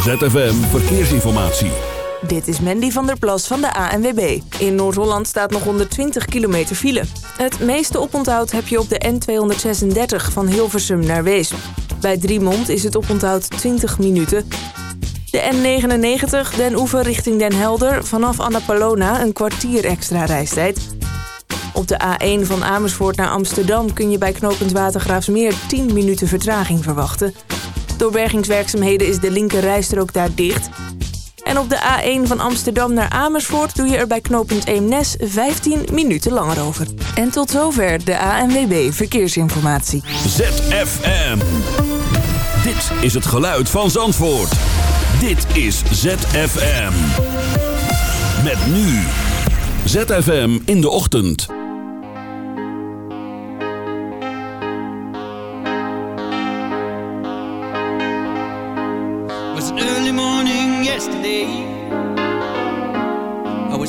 ZFM Verkeersinformatie. Dit is Mandy van der Plas van de ANWB. In Noord-Holland staat nog 120 kilometer file. Het meeste oponthoud heb je op de N236 van Hilversum naar Weesp. Bij Driemond is het oponthoud 20 minuten. De N99 Den Oever richting Den Helder vanaf Annapolona een kwartier extra reistijd. Op de A1 van Amersfoort naar Amsterdam kun je bij knooppunt Watergraafsmeer 10 minuten vertraging verwachten. Door bergingswerkzaamheden is de linker rijstrook daar dicht. En op de A1 van Amsterdam naar Amersfoort doe je er bij knooppunt Eemnes 15 minuten langer over. En tot zover de ANWB Verkeersinformatie. ZFM. Dit is het geluid van Zandvoort. Dit is ZFM. Met nu. ZFM in de ochtend.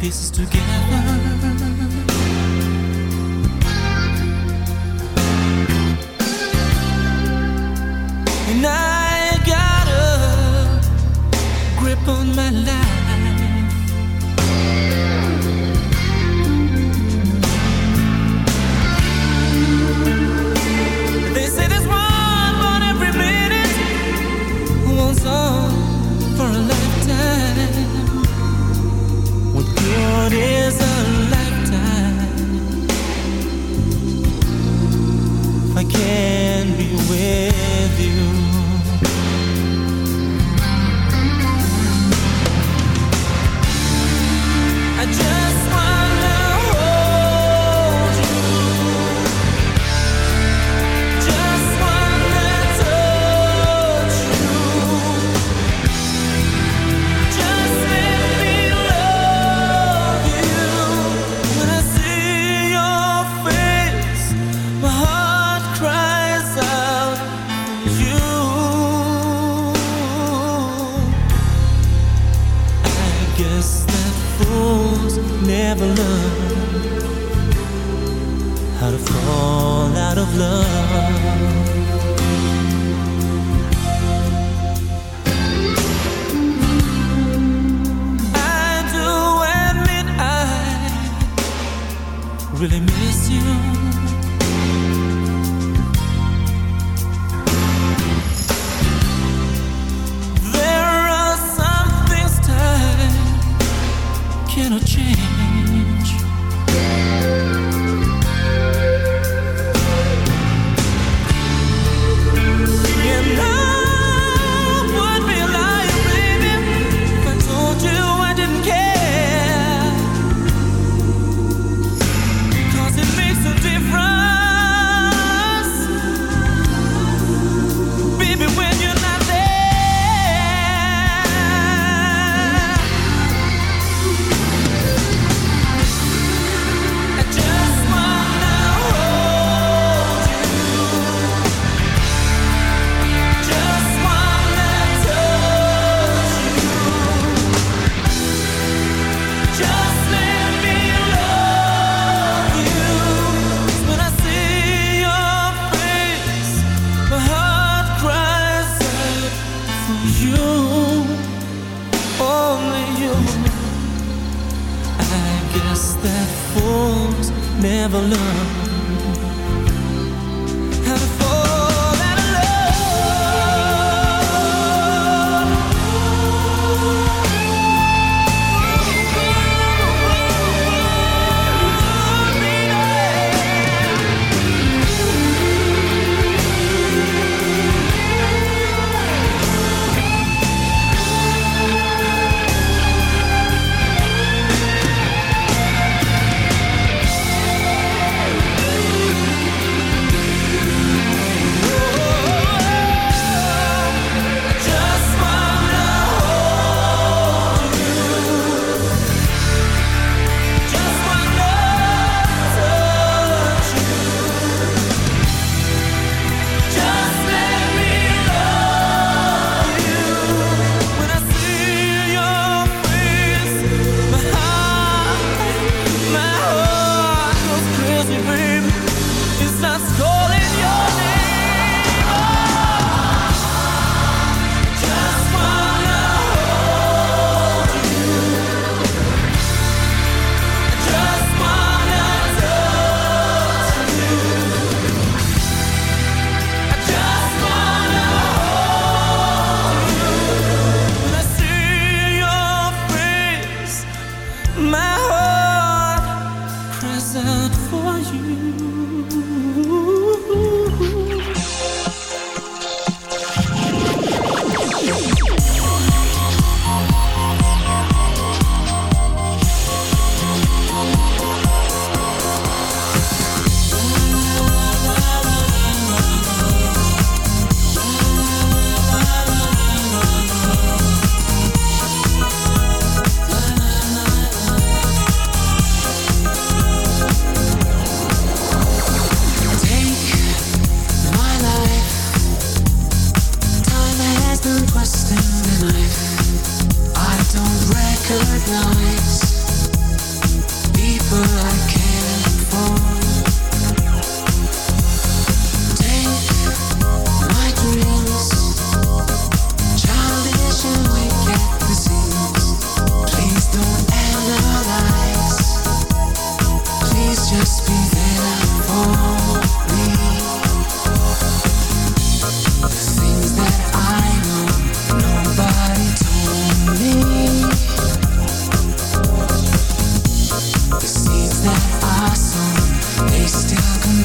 pieces together. And I got a grip on my life.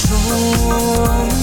Công.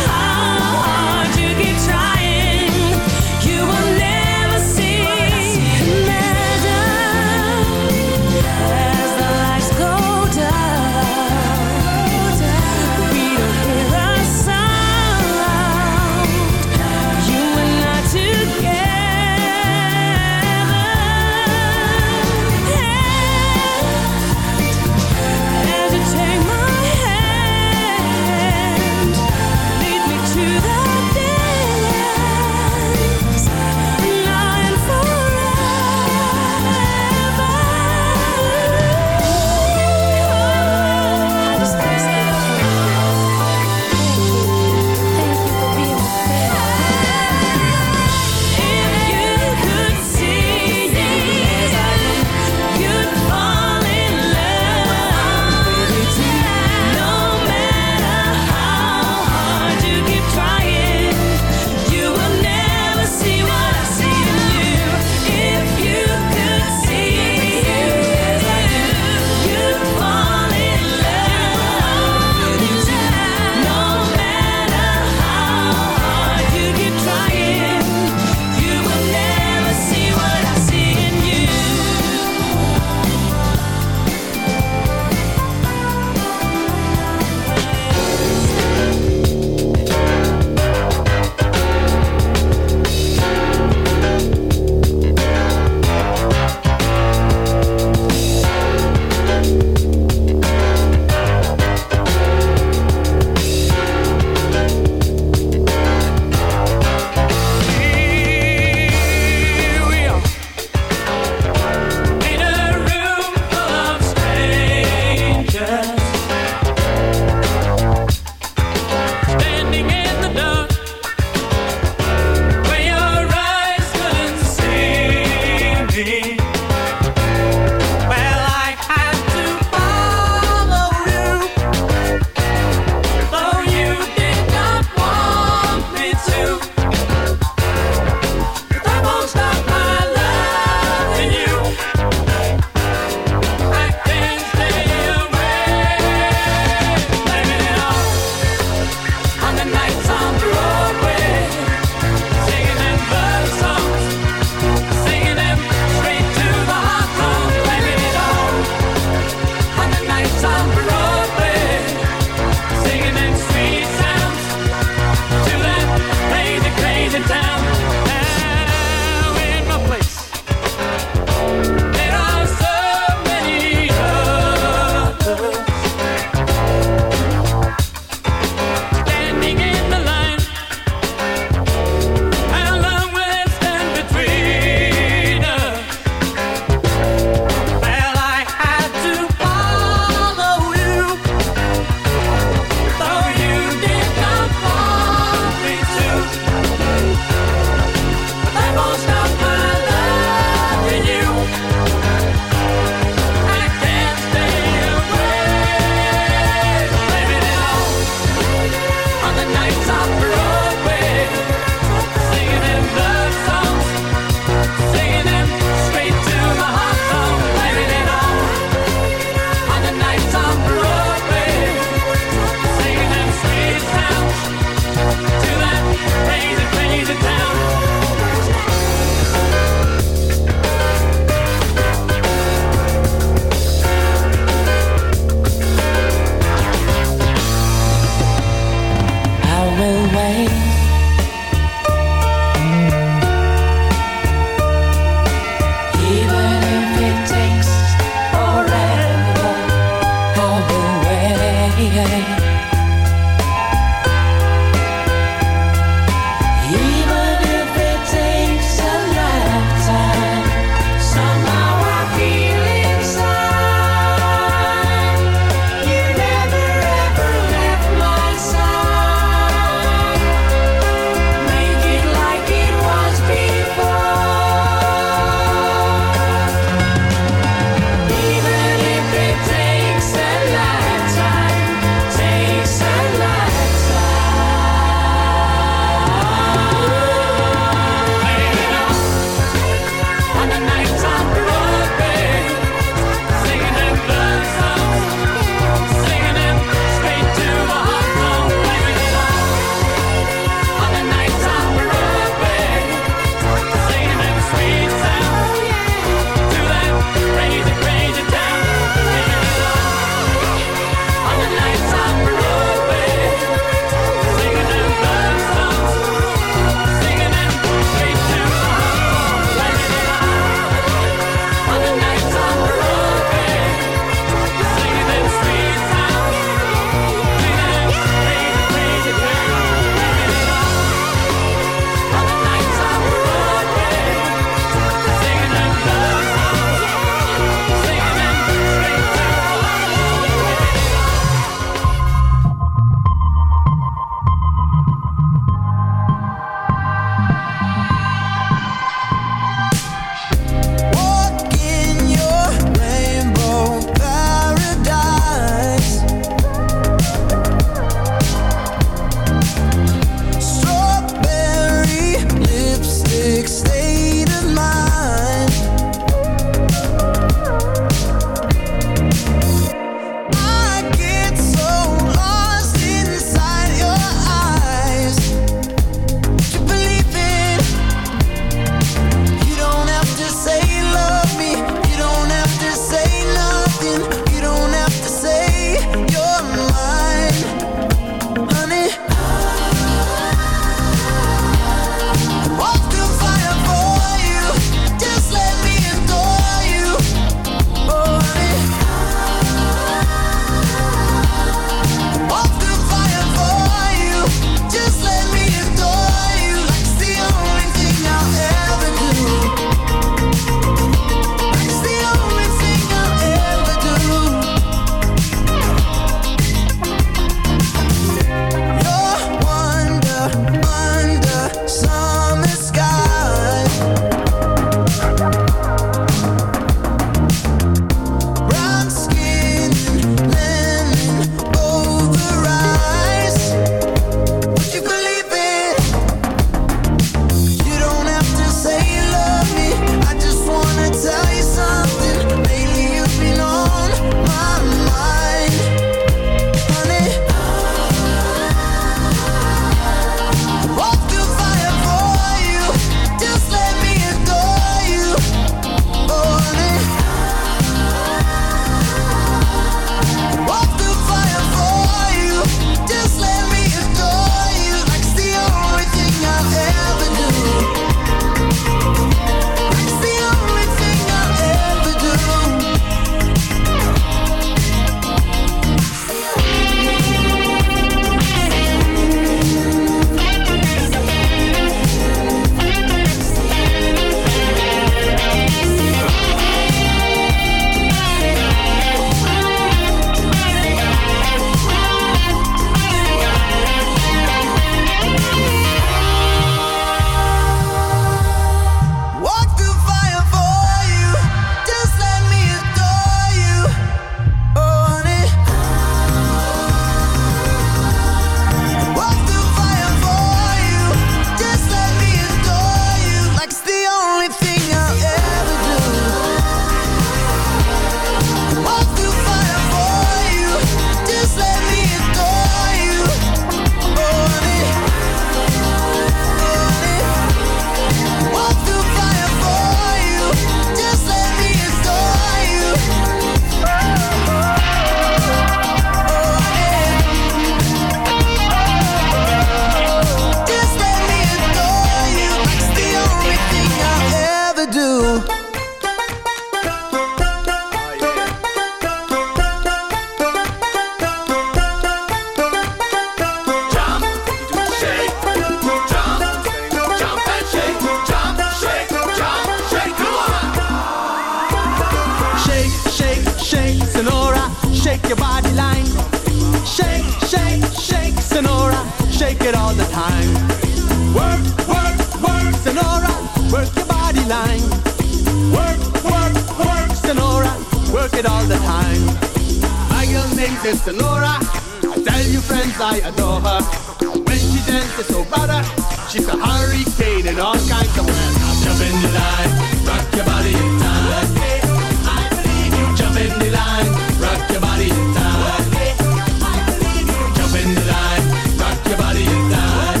She's a hurricane in all kinds of ways. Jump in the line, rock your body in time. Okay, I believe you. Jump in the line, rock your body in time. Okay, I believe you. Jump in the line, rock your body in time.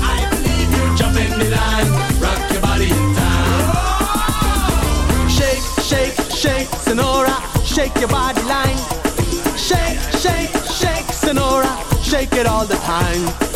I believe you. Jump in the line, rock your body in time. Oh! Shake, shake, shake, Sonora, shake your body line. Shake, shake, shake, Sonora, shake it all the time.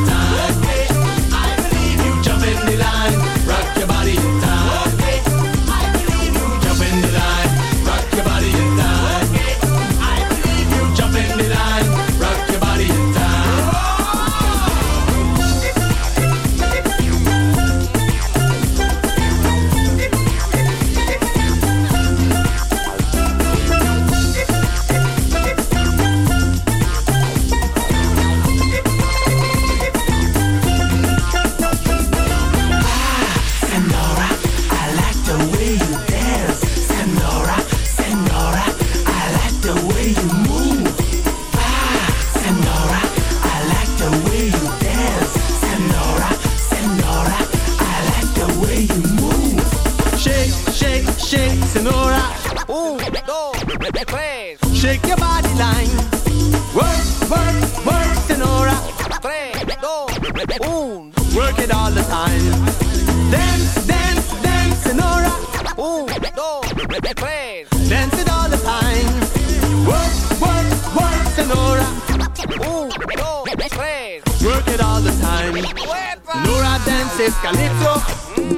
is calypso.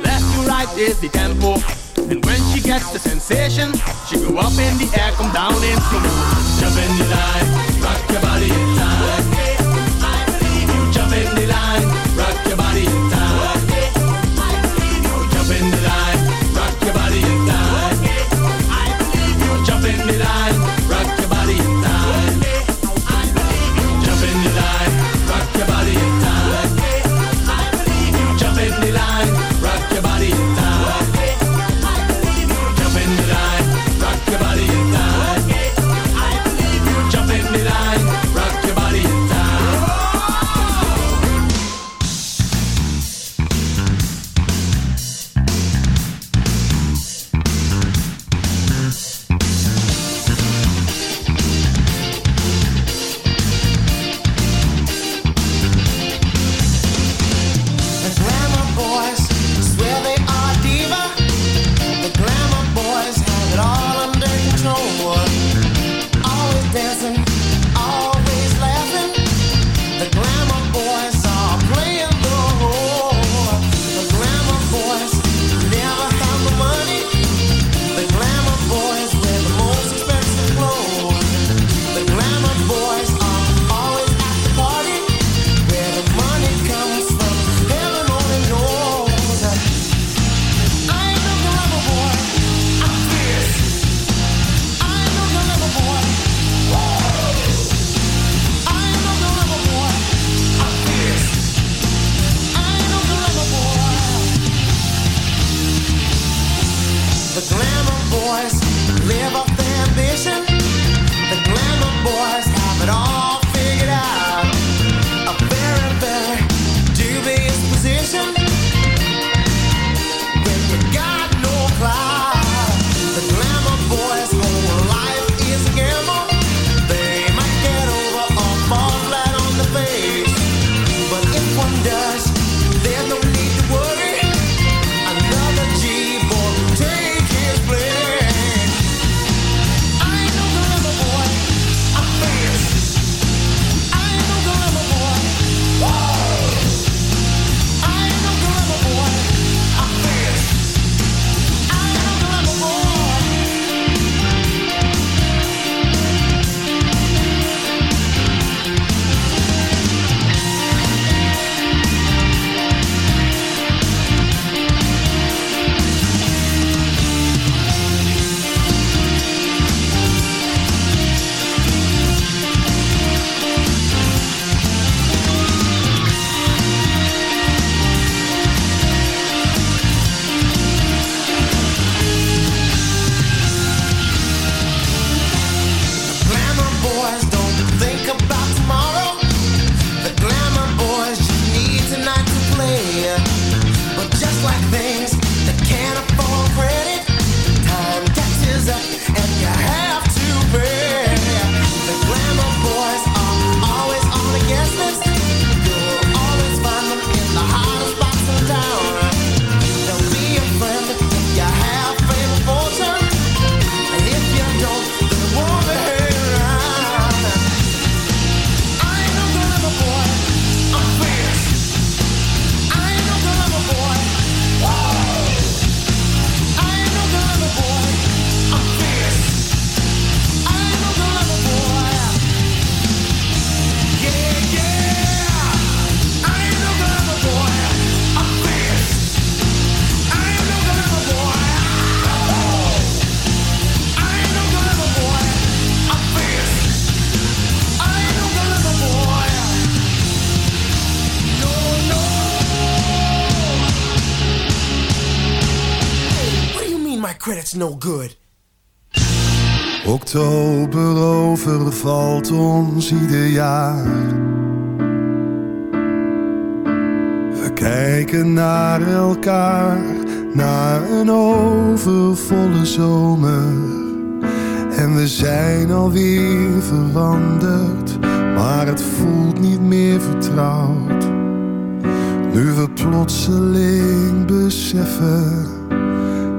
Left to right is the tempo. And when she gets the sensation, she go up in the air, come down in slow. Jump in the line, rock your body. Oktober overvalt ons ieder jaar. We kijken naar elkaar, naar een overvolle zomer. En we zijn alweer veranderd, maar het voelt niet meer vertrouwd. Nu we plotseling beseffen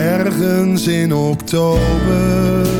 ergens in oktober.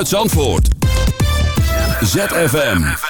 Vanuit Zandvoort. ZFM.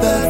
that